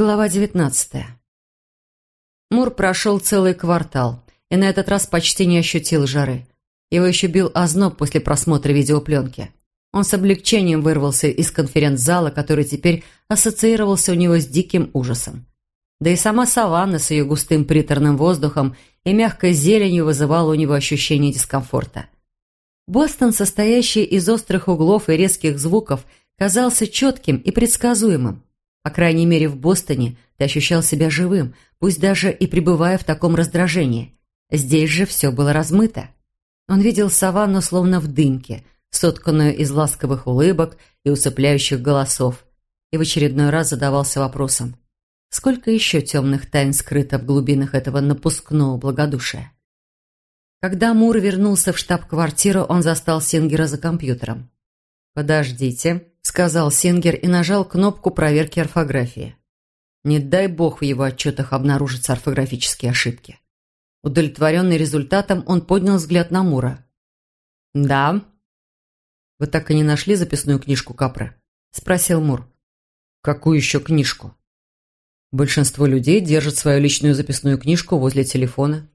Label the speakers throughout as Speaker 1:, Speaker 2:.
Speaker 1: Глава 19 Мур прошел целый квартал и на этот раз почти не ощутил жары. Его еще бил озноб после просмотра видеопленки. Он с облегчением вырвался из конференц-зала, который теперь ассоциировался у него с диким ужасом. Да и сама саванна с ее густым приторным воздухом и мягкой зеленью вызывала у него ощущение дискомфорта. Бостон, состоящий из острых углов и резких звуков, казался четким и предсказуемым. По крайней мере, в Бостоне ты ощущал себя живым, пусть даже и пребывая в таком раздражении. Здесь же все было размыто. Он видел саванну словно в дымке, сотканную из ласковых улыбок и усыпляющих голосов, и в очередной раз задавался вопросом, сколько еще темных тайн скрыто в глубинах этого напускного благодушия. Когда Мур вернулся в штаб-квартиру, он застал Сингера за компьютером. «Подождите», сказал Сингер и нажал кнопку проверки орфографии. Не дай бог в его отчетах обнаружатся орфографические ошибки. Удовлетворенный результатом, он поднял взгляд на Мура. «Да». «Вы так и не нашли записную книжку Капры?» – спросил Мур. «Какую еще книжку?» «Большинство людей держат свою личную записную книжку возле телефона.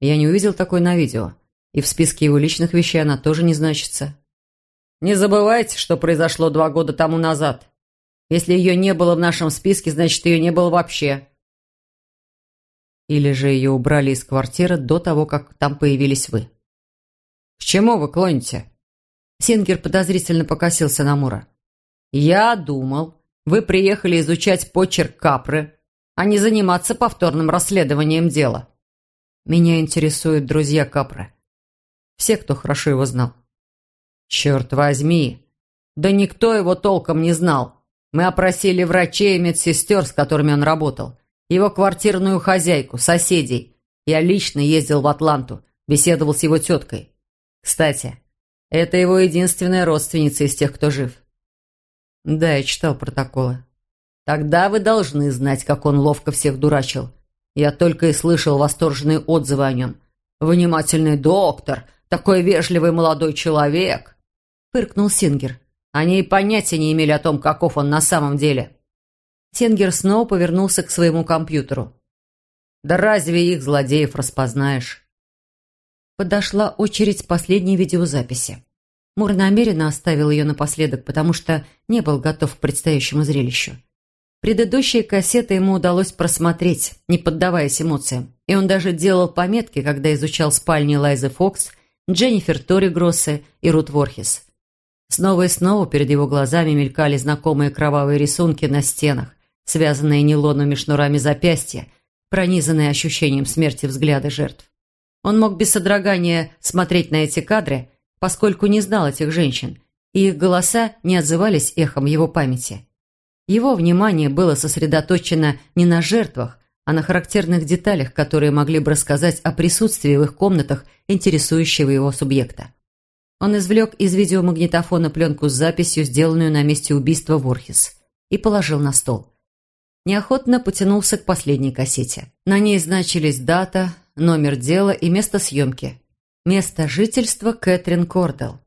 Speaker 1: Я не увидел такой на видео, и в списке его личных вещей она тоже не значится». Не забывайте, что произошло два года тому назад. Если ее не было в нашем списке, значит, ее не было вообще. Или же ее убрали из квартиры до того, как там появились вы. К чему вы клоните? Сингер подозрительно покосился на Мура. Я думал, вы приехали изучать почерк Капры, а не заниматься повторным расследованием дела. Меня интересуют друзья Капры. Все, кто хорошо его знал. «Черт возьми! Да никто его толком не знал. Мы опросили врачей и медсестер, с которыми он работал, его квартирную хозяйку, соседей. Я лично ездил в Атланту, беседовал с его теткой. Кстати, это его единственная родственница из тех, кто жив». «Да, я читал протоколы». «Тогда вы должны знать, как он ловко всех дурачил. Я только и слышал восторженные отзывы о нем. Внимательный доктор, такой вежливый молодой человек». — фыркнул Сингер. «Они и понятия не имели о том, каков он на самом деле». Сингер снова повернулся к своему компьютеру. «Да разве их, злодеев, распознаешь?» Подошла очередь последней видеозаписи. Мур намеренно оставил ее напоследок, потому что не был готов к предстоящему зрелищу. Предыдущие кассеты ему удалось просмотреть, не поддаваясь эмоциям, и он даже делал пометки, когда изучал спальни Лайзы Фокс, Дженнифер Тори Гроссе и Рут Ворхис. Снова и снова перед его глазами мелькали знакомые кровавые рисунки на стенах, связанные нейлоновыми шнурами запястья, пронизанные ощущением смерти взгляда жертв. Он мог без содрогания смотреть на эти кадры, поскольку не знал этих женщин, и их голоса не отзывались эхом его памяти. Его внимание было сосредоточено не на жертвах, а на характерных деталях, которые могли бы рассказать о присутствии в их комнатах интересующего его субъекта. Он извлек из видеомагнитофона пленку с записью, сделанную на месте убийства Ворхис, и положил на стол. Неохотно потянулся к последней кассете. На ней значились дата, номер дела и место съемки. Место жительства Кэтрин Кордел.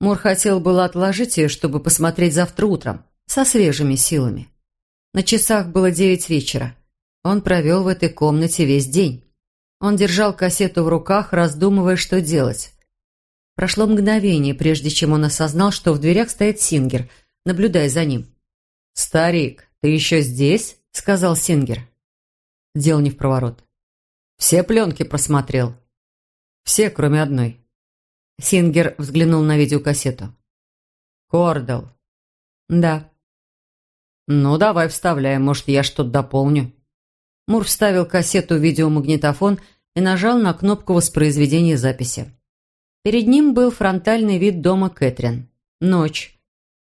Speaker 1: Мур хотел было отложить ее, чтобы посмотреть завтра утром, со свежими силами. На часах было девять вечера. Он провел в этой комнате весь день. Он держал кассету в руках, раздумывая, что делать. Прошло мгновение, прежде чем он осознал, что в дверях стоит Сингер, наблюдая за ним. «Старик, ты еще здесь?» — сказал Сингер. Дело не в проворот. «Все пленки просмотрел?» «Все, кроме одной». Сингер взглянул на видеокассету. «Кордал». «Да». «Ну, давай вставляем, может, я что-то дополню». Мур вставил кассету в видеомагнитофон и нажал на кнопку воспроизведения записи. Перед ним был фронтальный вид дома Кэтрин. Ночь.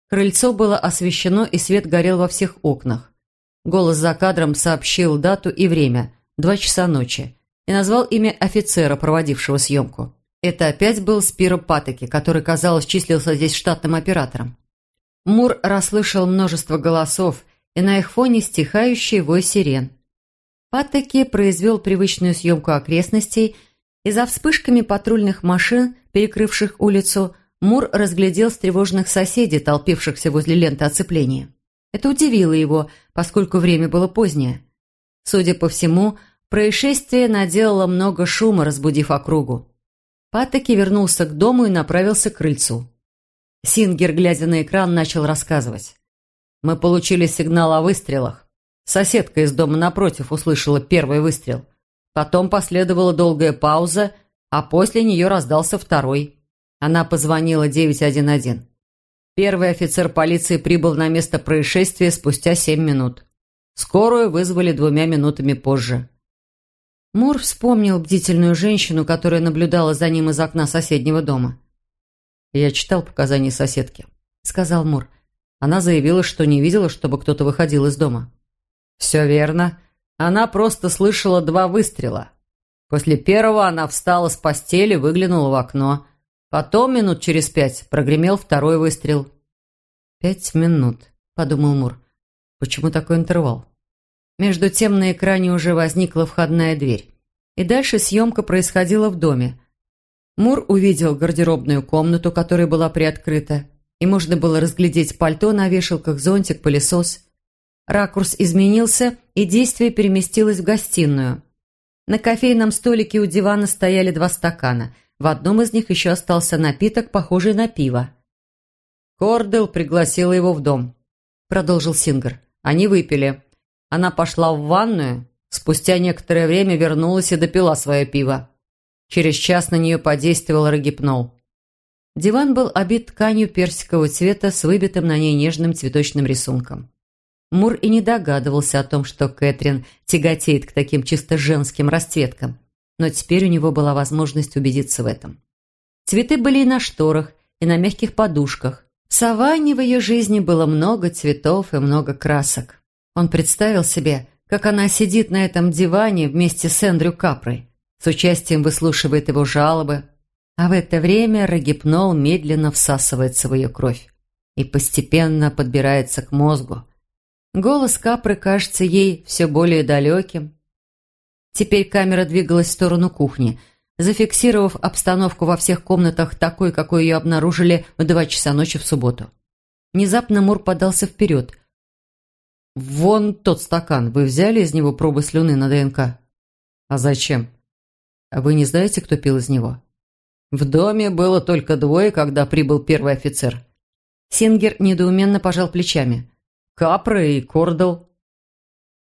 Speaker 1: Крыльцо было освещено, и свет горел во всех окнах. Голос за кадром сообщил дату и время – два часа ночи, и назвал имя офицера, проводившего съемку. Это опять был Спиро Патеки, который, казалось, числился здесь штатным оператором. Мур расслышал множество голосов, и на их фоне стихающий вой сирен. Патеки произвел привычную съемку окрестностей – и за вспышками патрульных машин перекрывших улицу, Мур разглядел встревоженных соседей, толпившихся возле ленты оцепления. Это удивило его, поскольку время было позднее. Судя по всему, происшествие наделало много шума, разбудив округу. Патоки вернулся к дому и направился к крыльцу. Сингер, глядя на экран, начал рассказывать. «Мы получили сигнал о выстрелах. Соседка из дома напротив услышала первый выстрел. Потом последовала долгая пауза, а после нее раздался второй. Она позвонила 911. Первый офицер полиции прибыл на место происшествия спустя семь минут. Скорую вызвали двумя минутами позже. Мур вспомнил бдительную женщину, которая наблюдала за ним из окна соседнего дома. «Я читал показания соседки», — сказал Мур. Она заявила, что не видела, чтобы кто-то выходил из дома. «Все верно. Она просто слышала два выстрела. После первого она встала с постели, выглянула в окно. Потом, минут через пять, прогремел второй выстрел. «Пять минут», — подумал Мур. «Почему такой интервал?» Между тем на экране уже возникла входная дверь. И дальше съемка происходила в доме. Мур увидел гардеробную комнату, которая была приоткрыта, и можно было разглядеть пальто на вешалках, зонтик, пылесос. Ракурс изменился, и действие переместилось в гостиную. На кофейном столике у дивана стояли два стакана — в одном из них еще остался напиток, похожий на пиво. «Кордел пригласила его в дом», — продолжил Сингер. «Они выпили. Она пошла в ванную, спустя некоторое время вернулась и допила свое пиво. Через час на нее подействовал рогипнол». Диван был обит тканью персикового цвета с выбитым на ней нежным цветочным рисунком. Мур и не догадывался о том, что Кэтрин тяготеет к таким чисто женским расцветкам но теперь у него была возможность убедиться в этом. Цветы были и на шторах, и на мягких подушках. В саванне в ее жизни было много цветов и много красок. Он представил себе, как она сидит на этом диване вместе с Эндрю Капрой, с участием выслушивает его жалобы, а в это время рогипнол медленно всасывается в ее кровь и постепенно подбирается к мозгу. Голос Капры кажется ей все более далеким, Теперь камера двигалась в сторону кухни, зафиксировав обстановку во всех комнатах такой, какой ее обнаружили в два часа ночи в субботу. Внезапно Мур подался вперед. «Вон тот стакан. Вы взяли из него пробы слюны на ДНК?» «А зачем?» «Вы не знаете, кто пил из него?» «В доме было только двое, когда прибыл первый офицер». Сингер недоуменно пожал плечами. «Капра и Кордл».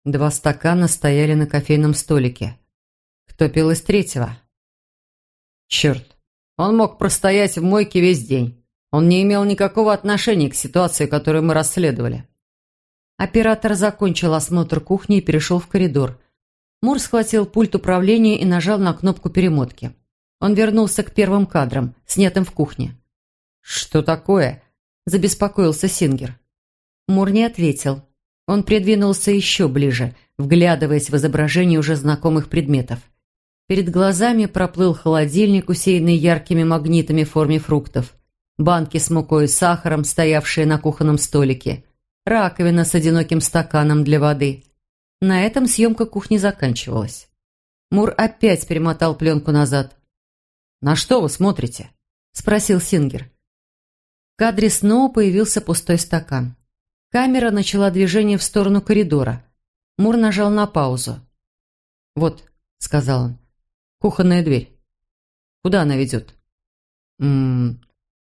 Speaker 1: Два стакана стояли на кофейном столике. Кто пил из третьего? Черт, он мог простоять в мойке весь день. Он не имел никакого отношения к ситуации, которую мы расследовали. Оператор закончил осмотр кухни и перешел в коридор. Мур схватил пульт управления и нажал на кнопку перемотки. Он вернулся к первым кадрам, снятым в кухне. «Что такое?» – забеспокоился Сингер. Мур не ответил. Он придвинулся еще ближе, вглядываясь в изображение уже знакомых предметов. Перед глазами проплыл холодильник, усеянный яркими магнитами в форме фруктов, банки с мукой и сахаром, стоявшие на кухонном столике, раковина с одиноким стаканом для воды. На этом съемка кухни заканчивалась. Мур опять перемотал пленку назад. «На что вы смотрите?» – спросил Сингер. В кадре снова появился пустой стакан. Камера начала движение в сторону коридора. Мур нажал на паузу. «Вот», — сказал он, — «кухонная дверь. Куда она ведет?» «М -м,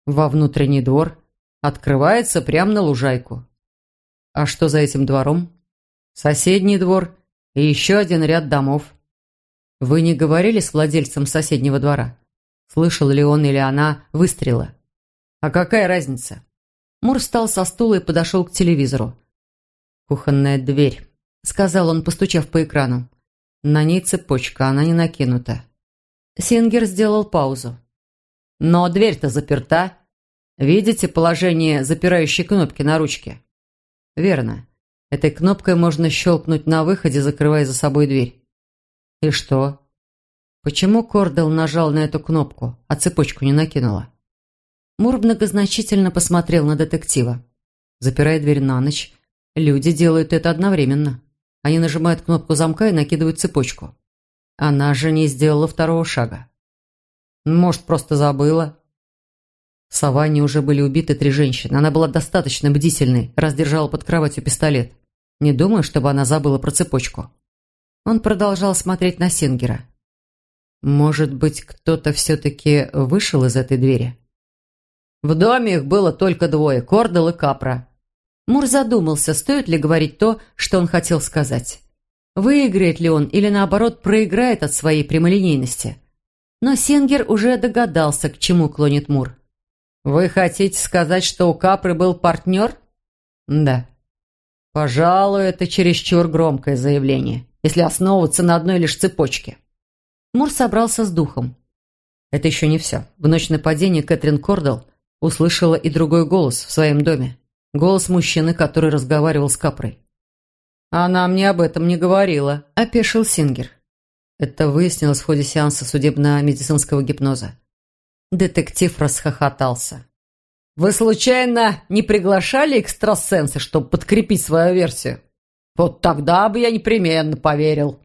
Speaker 1: «Во внутренний двор. Открывается прямо на лужайку». «А что за этим двором?» «Соседний двор и еще один ряд домов». «Вы не говорили с владельцем соседнего двора? Слышал ли он или она выстрелы?» «А какая разница?» Мур встал со стула и подошел к телевизору. «Кухонная дверь», — сказал он, постучав по экрану. «На ней цепочка, она не накинута». Сингер сделал паузу. «Но дверь-то заперта. Видите положение запирающей кнопки на ручке?» «Верно. Этой кнопкой можно щелкнуть на выходе, закрывая за собой дверь». «И что?» «Почему Кордел нажал на эту кнопку, а цепочку не накинула?» Мур многозначительно посмотрел на детектива. Запирая дверь на ночь, люди делают это одновременно. Они нажимают кнопку замка и накидывают цепочку. Она же не сделала второго шага. Может, просто забыла. В саванне уже были убиты три женщины. Она была достаточно бдительной, раздержала под кроватью пистолет. Не думаю, чтобы она забыла про цепочку. Он продолжал смотреть на Сингера. Может быть, кто-то все-таки вышел из этой двери? В доме их было только двое – Кордел и Капра. Мур задумался, стоит ли говорить то, что он хотел сказать. Выиграет ли он или, наоборот, проиграет от своей прямолинейности. Но Сингер уже догадался, к чему клонит Мур. «Вы хотите сказать, что у Капры был партнер?» «Да». «Пожалуй, это чересчур громкое заявление, если основываться на одной лишь цепочке». Мур собрался с духом. Это еще не все. В ночь нападения Кэтрин Кордел услышала и другой голос в своем доме. Голос мужчины, который разговаривал с Капрой. «Она мне об этом не говорила», – опешил Сингер. Это выяснилось в ходе сеанса судебно-медицинского гипноза. Детектив расхохотался. «Вы случайно не приглашали экстрасенса, чтобы подкрепить свою версию? Вот тогда бы я непременно поверил».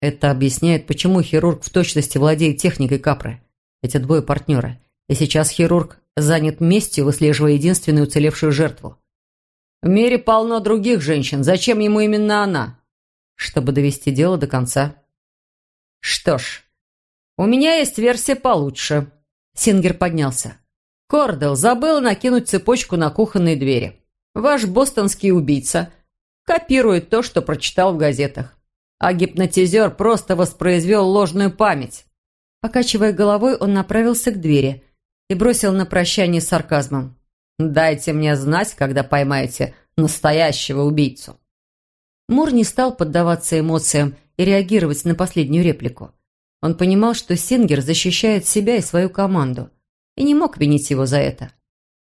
Speaker 1: Это объясняет, почему хирург в точности владеет техникой капры. Эти двое партнеры. И сейчас хирург занят местью, выслеживая единственную уцелевшую жертву. В мире полно других женщин. Зачем ему именно она? Чтобы довести дело до конца. Что ж, у меня есть версия получше. Сингер поднялся. Кордел забыл накинуть цепочку на кухонные двери. Ваш бостонский убийца копирует то, что прочитал в газетах. А гипнотизер просто воспроизвел ложную память. Покачивая головой, он направился к двери – и бросил на прощание с сарказмом. «Дайте мне знать, когда поймаете настоящего убийцу». Мур не стал поддаваться эмоциям и реагировать на последнюю реплику. Он понимал, что Сингер защищает себя и свою команду, и не мог винить его за это.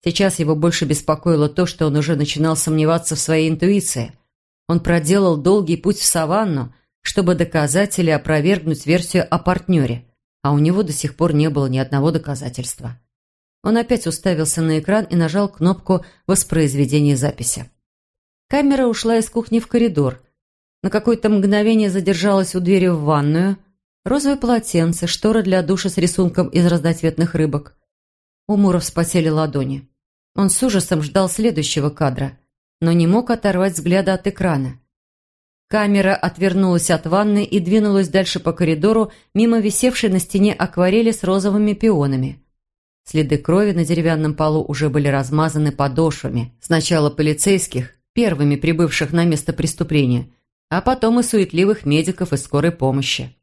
Speaker 1: Сейчас его больше беспокоило то, что он уже начинал сомневаться в своей интуиции. Он проделал долгий путь в саванну, чтобы доказать или опровергнуть версию о партнере, а у него до сих пор не было ни одного доказательства. Он опять уставился на экран и нажал кнопку воспроизведения записи. Камера ушла из кухни в коридор. На какое-то мгновение задержалась у двери в ванную. Розовое полотенце, штора для душа с рисунком из разноцветных рыбок. У Мура вспотели ладони. Он с ужасом ждал следующего кадра, но не мог оторвать взгляда от экрана. Камера отвернулась от ванны и двинулась дальше по коридору, мимо висевшей на стене акварели с розовыми пионами. Следы крови на деревянном полу уже были размазаны подошвами. Сначала полицейских, первыми прибывших на место преступления, а потом и суетливых медиков из скорой помощи.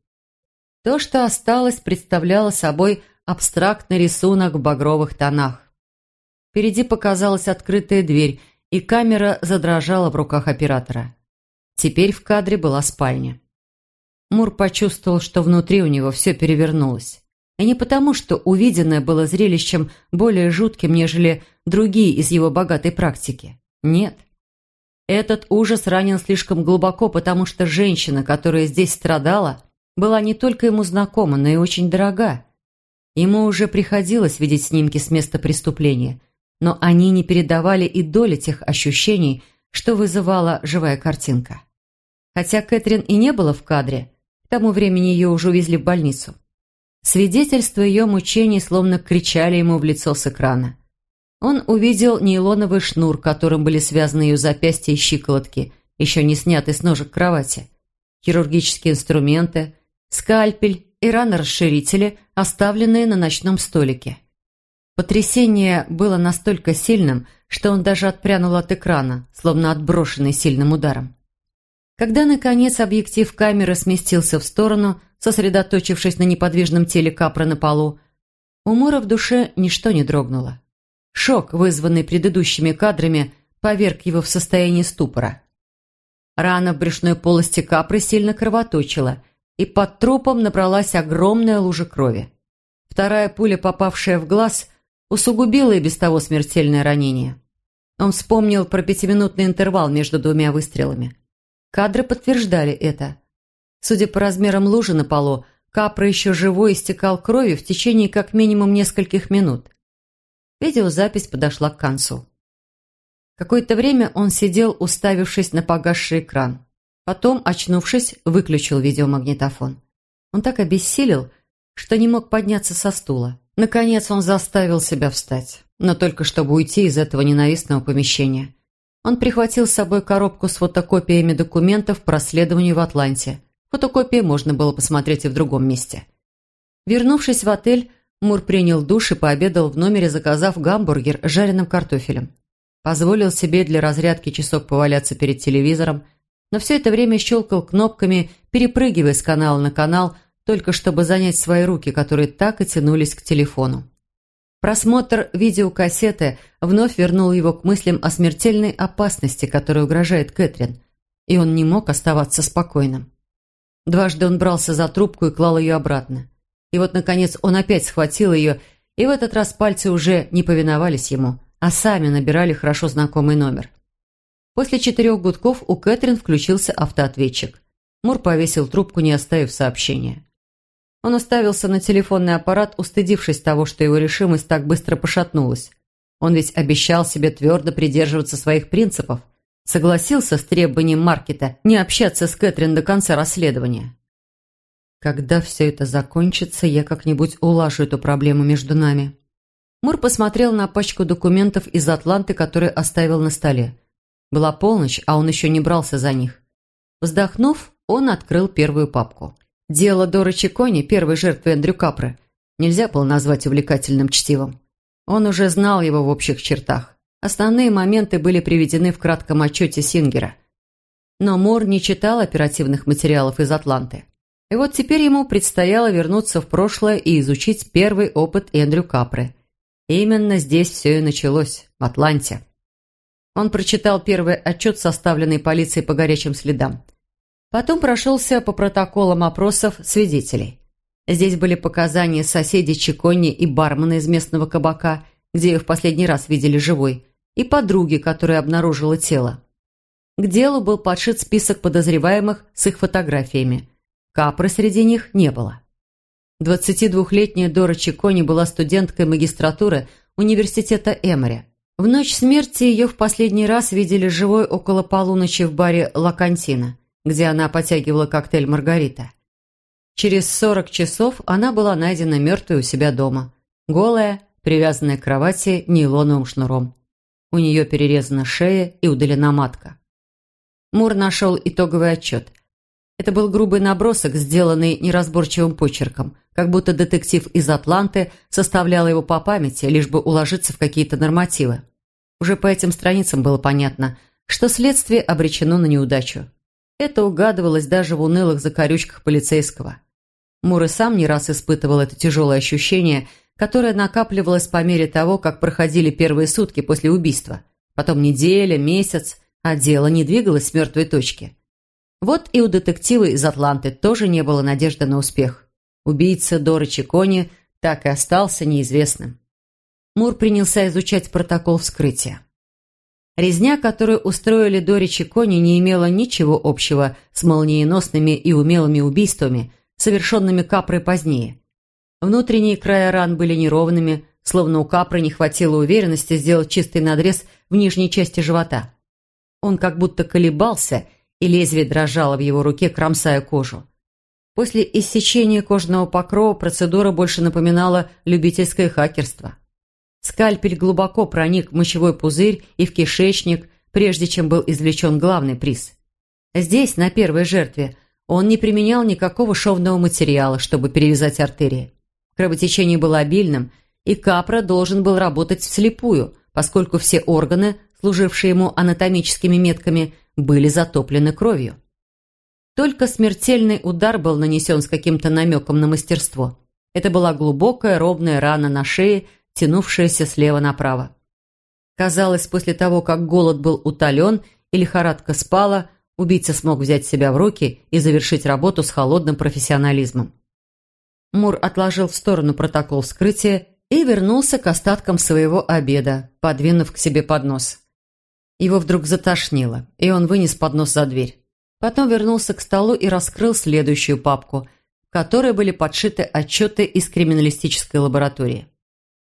Speaker 1: То, что осталось, представляло собой абстрактный рисунок в багровых тонах. Впереди показалась открытая дверь, и камера задрожала в руках оператора. Теперь в кадре была спальня. Мур почувствовал, что внутри у него все перевернулось. И не потому, что увиденное было зрелищем более жутким, нежели другие из его богатой практики. Нет. Этот ужас ранен слишком глубоко, потому что женщина, которая здесь страдала, была не только ему знакома, но и очень дорога. Ему уже приходилось видеть снимки с места преступления, но они не передавали и доли тех ощущений, что вызывала живая картинка. Хотя Кэтрин и не было в кадре, к тому времени ее уже увезли в больницу. Свидетельства ее мучений словно кричали ему в лицо с экрана. Он увидел нейлоновый шнур, которым были связаны ее запястья и щиколотки, еще не снятый с ножек кровати, хирургические инструменты, скальпель и ранорасширители, оставленные на ночном столике. Потрясение было настолько сильным, что он даже отпрянул от экрана, словно отброшенный сильным ударом. Когда, наконец, объектив камеры сместился в сторону, сосредоточившись на неподвижном теле Капра на полу, у Мура в душе ничто не дрогнуло. Шок, вызванный предыдущими кадрами, поверг его в состояние ступора. Рана в брюшной полости Капры сильно кровоточила, и под трупом набралась огромная лужа крови. Вторая пуля, попавшая в глаз, усугубила и без того смертельное ранение. Он вспомнил про пятиминутный интервал между двумя выстрелами. Кадры подтверждали это. Судя по размерам лужи на полу, Капра еще живой истекал кровью в течение как минимум нескольких минут. Видеозапись подошла к концу. Какое-то время он сидел, уставившись на погасший экран. Потом, очнувшись, выключил видеомагнитофон. Он так обессилел, что не мог подняться со стула. Наконец он заставил себя встать, но только чтобы уйти из этого ненавистного помещения. Он прихватил с собой коробку с фотокопиями документов по расследованию в Атланте. Фотокопии можно было посмотреть и в другом месте. Вернувшись в отель, Мур принял душ и пообедал в номере, заказав гамбургер с жареным картофелем. Позволил себе для разрядки часок поваляться перед телевизором, но все это время щелкал кнопками, перепрыгивая с канала на канал, только чтобы занять свои руки, которые так и тянулись к телефону. Просмотр видеокассеты вновь вернул его к мыслям о смертельной опасности, которая угрожает Кэтрин, и он не мог оставаться спокойным. Дважды он брался за трубку и клал ее обратно. И вот, наконец, он опять схватил ее, и в этот раз пальцы уже не повиновались ему, а сами набирали хорошо знакомый номер. После четырех гудков у Кэтрин включился автоответчик. Мур повесил трубку, не оставив сообщения. Он уставился на телефонный аппарат, устыдившись того, что его решимость так быстро пошатнулась. Он ведь обещал себе твердо придерживаться своих принципов. Согласился с требованием Маркета не общаться с Кэтрин до конца расследования. Когда все это закончится, я как-нибудь улажу эту проблему между нами. Мур посмотрел на пачку документов из Атланты, которые оставил на столе. Была полночь, а он еще не брался за них. Вздохнув, он открыл первую папку. Дело Доры Чикони, первой жертвы Эндрю Капры, нельзя было назвать увлекательным чтивом. Он уже знал его в общих чертах. Основные моменты были приведены в кратком отчете Сингера. Но Мур не читал оперативных материалов из Атланты. И вот теперь ему предстояло вернуться в прошлое и изучить первый опыт Эндрю Капры. Именно здесь все и началось, в Атланте. Он прочитал первый отчет, составленный полицией по горячим следам. Потом прошелся по протоколам опросов свидетелей. Здесь были показания соседей Чикони и бармена из местного кабака, где ее в последний раз видели живой, и подруги, которая обнаружила тело. К делу был подшит список подозреваемых с их фотографиями – Капры среди них не было. 22-летняя Дора Чикони была студенткой магистратуры университета Эмори. В ночь смерти ее в последний раз видели живой около полуночи в баре «Ла Кантина», где она потягивала коктейль «Маргарита». Через 40 часов она была найдена мертвой у себя дома, голая, привязанная к кровати нейлоновым шнуром. У нее перерезана шея и удалена матка. Мур нашел итоговый отчет. Это был грубый набросок, сделанный неразборчивым почерком, как будто детектив из Атланты составлял его по памяти, лишь бы уложиться в какие-то нормативы. Уже по этим страницам было понятно, что следствие обречено на неудачу. Это угадывалось даже в унылых закорючках полицейского. Мур и сам не раз испытывал это тяжелое ощущение, которое накапливалось по мере того, как проходили первые сутки после убийства. Потом неделя, месяц, а дело не двигалось с мертвой точки. Вот и у детектива из Атланты тоже не было надежды на успех. Убийца Доры Чикони так и остался неизвестным. Мур принялся изучать протокол вскрытия. Резня, которую устроили Доре Чикони, не имела ничего общего с молниеносными и умелыми убийствами, совершенными Капрой позднее. Внутренние края ран были неровными, словно у Капры не хватило уверенности сделать чистый надрез в нижней части живота. Он как будто колебался и лезвие дрожало в его руке, кромсая кожу. После иссечения кожного покрова процедура больше напоминала любительское хакерство. Скальпель глубоко проник в мочевой пузырь и в кишечник, прежде чем был извлечен главный приз. Здесь, на первой жертве, он не применял никакого шовного материала, чтобы перевязать артерии. Кровотечение было обильным, и Капра должен был работать вслепую, поскольку все органы, служившие ему анатомическими метками, были затоплены кровью. Только смертельный удар был нанесен с каким-то намеком на мастерство. Это была глубокая ровная рана на шее, тянувшаяся слева направо. Казалось, после того, как голод был утолен и лихорадка спала, убийца смог взять себя в руки и завершить работу с холодным профессионализмом. Мур отложил в сторону протокол вскрытия и вернулся к остаткам своего обеда, подвинув к себе поднос. Его вдруг затошнило, и он вынес поднос за дверь. Потом вернулся к столу и раскрыл следующую папку, в которой были подшиты отчеты из криминалистической лаборатории.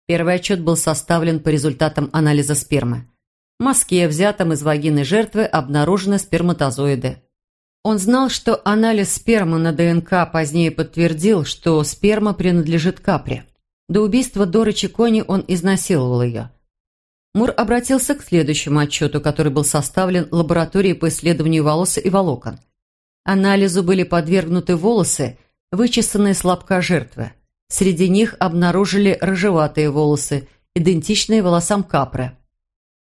Speaker 1: Первый отчет был составлен по результатам анализа спермы. В Москве, взятом из вагины жертвы, обнаружены сперматозоиды. Он знал, что анализ спермы на ДНК позднее подтвердил, что сперма принадлежит капре. До убийства Доры Чикони он изнасиловал ее. Мур обратился к следующему отчету, который был составлен лабораторией по исследованию волос и волокон. Анализу были подвергнуты волосы, вычесанные с лобка жертвы. Среди них обнаружили рыжеватые волосы, идентичные волосам капры.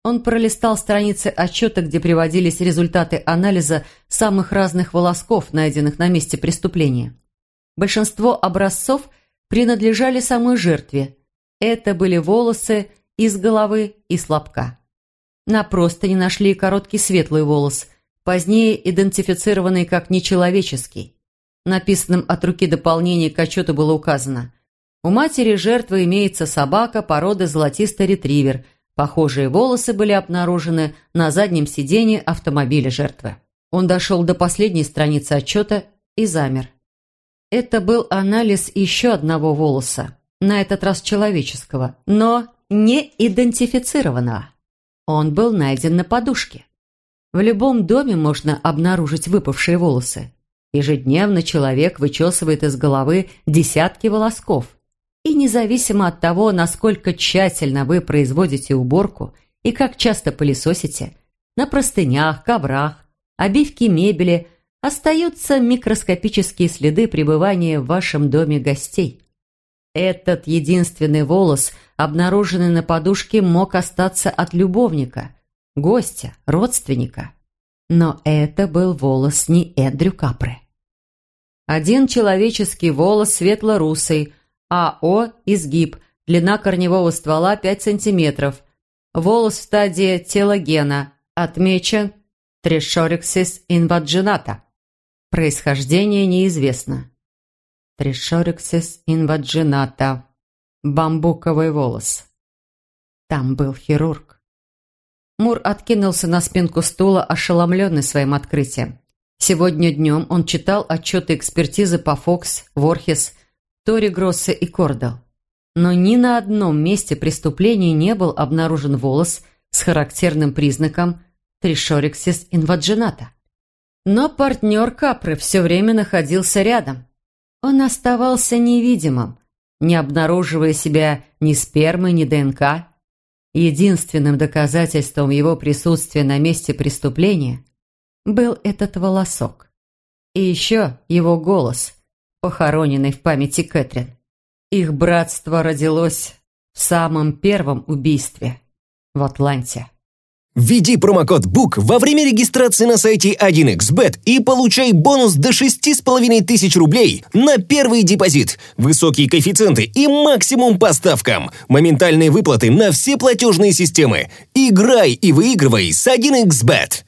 Speaker 1: Он пролистал страницы отчета, где приводились результаты анализа самых разных волосков, найденных на месте преступления. Большинство образцов принадлежали самой жертве. Это были волосы из головы и с лобка. На простыне нашли короткий светлый волос, позднее идентифицированный как нечеловеческий. Написанным от руки дополнение к отчету было указано. У матери жертвы имеется собака породы золотистый ретривер. Похожие волосы были обнаружены на заднем сиденье автомобиля жертвы. Он дошел до последней страницы отчета и замер. Это был анализ еще одного волоса, на этот раз человеческого, но не идентифицированного. Он был найден на подушке. В любом доме можно обнаружить выпавшие волосы. Ежедневно человек вычесывает из головы десятки волосков. И независимо от того, насколько тщательно вы производите уборку и как часто пылесосите, на простынях, коврах, обивке мебели остаются микроскопические следы пребывания в вашем доме гостей. Этот единственный волос, обнаруженный на подушке, мог остаться от любовника, гостя, родственника. Но это был волос не Эндрю Капре. Один человеческий волос светло-русый, АО изгиб, длина корневого ствола 5 см. Волос в стадии телогена, отмечен Трешориксис инваджината. Происхождение неизвестно. Трешориксис инваджината. Бамбуковый волос. Там был хирург. Мур откинулся на спинку стула, ошеломленный своим открытием. Сегодня днем он читал отчеты экспертизы по Фокс, Ворхес, Тори Гроссе и Кордал. Но ни на одном месте преступления не был обнаружен волос с характерным признаком тришориксис инваджината. Но партнер Капры все время находился рядом. Он оставался невидимым, не обнаруживая себя ни спермы, ни ДНК. Единственным доказательством его присутствия на месте преступления был этот волосок. И еще его голос, похороненный в памяти Кэтрин. Их братство родилось в самом первом убийстве в Атланте.
Speaker 2: Введи промокод BOOK во время регистрации на сайте 1xbet и получай бонус до 6500 рублей на первый депозит, высокие коэффициенты и максимум по ставкам, моментальные выплаты на все платежные системы. Играй и выигрывай с 1xbet.